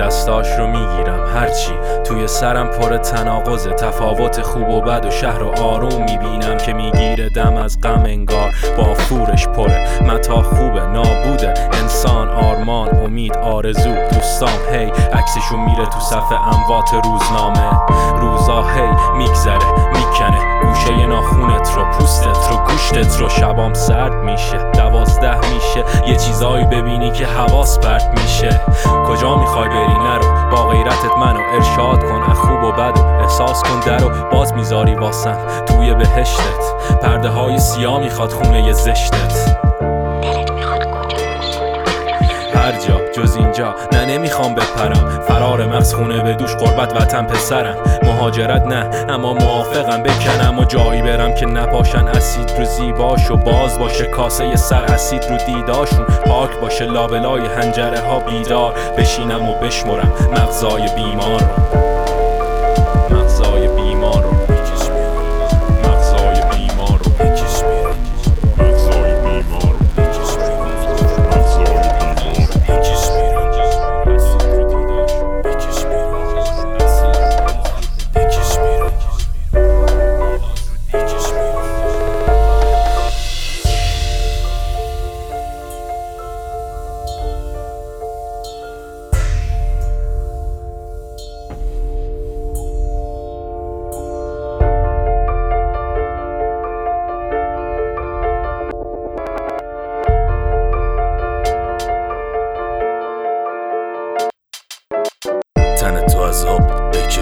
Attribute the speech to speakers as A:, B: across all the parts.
A: دستاش رو می‌گیرم. هرچی. توی سرم پر تناقض. تفاوت خوب و بد و شهر و آروم می‌بینم که می‌گیره دم از غم انگار. با فورش پره. متا خوبه. نابوده. انسان آرمان. امید آرزو. دوستام هی. عکسشون میره تو صفحه اموات روزنامه. روزا هی. میگذره. می‌کنه. گوشه ناخونت رو پوستت رو گوشتت رو. شبام سرد میشه. میشه. یه چیزایی ببینی که حواس پرت میشه. کجا می‌خوای بری نرو. با غیرتت منو ارشاد کن. از خوب و بد احساس کن. در و باز می‌ذاری واسم. توی بهشتت. پرده های سیاه می‌خواد خونه زشتت. هر جا جز اینجا. نه نمی‌خوام بپرم. فرار مغز خونه به دوش قربت وطن پسرم. مهاجرت نه اما موافقم. بکنم و جایی برم که نپاشن. اسید رو زیباش و باز باشه. کاسه سر اسید رو دیداشون. پاک باشه. لابلای هنجره ها بیدار. بشینم و بشمرم. مغزای بیمار رو. مغزای بیمار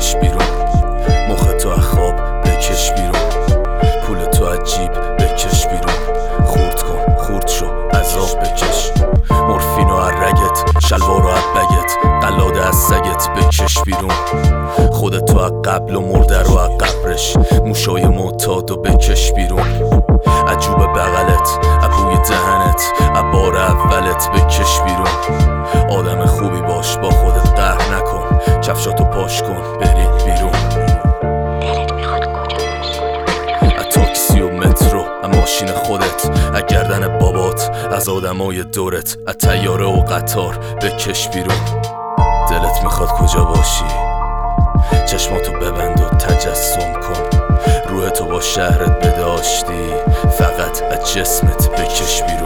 B: بکش بیرون. مخ تو از خواب بکش بیرون. پول تو از جیب بکش بیرون. خورد کن خورد شو عذاب بکش. مورفین و رگت شلوار و بگت قلاده از سگت بکش بیرون. خودت تو از قبل و مرده رو از قبرش. موشای معتاد و بکش بیرون. کفشاتو پاش کن. بری بیرون. از تاکسی و مترو از ماشین خودت از گردن بابات از آدمای دورت از تیاره و قطار. بکش بیرون. دلت می‌خواد کجا باشی؟ چشماتو ببند و تجسم کن. روحتو با شهرت بداشتی فقط از جسمت بکش بیرون.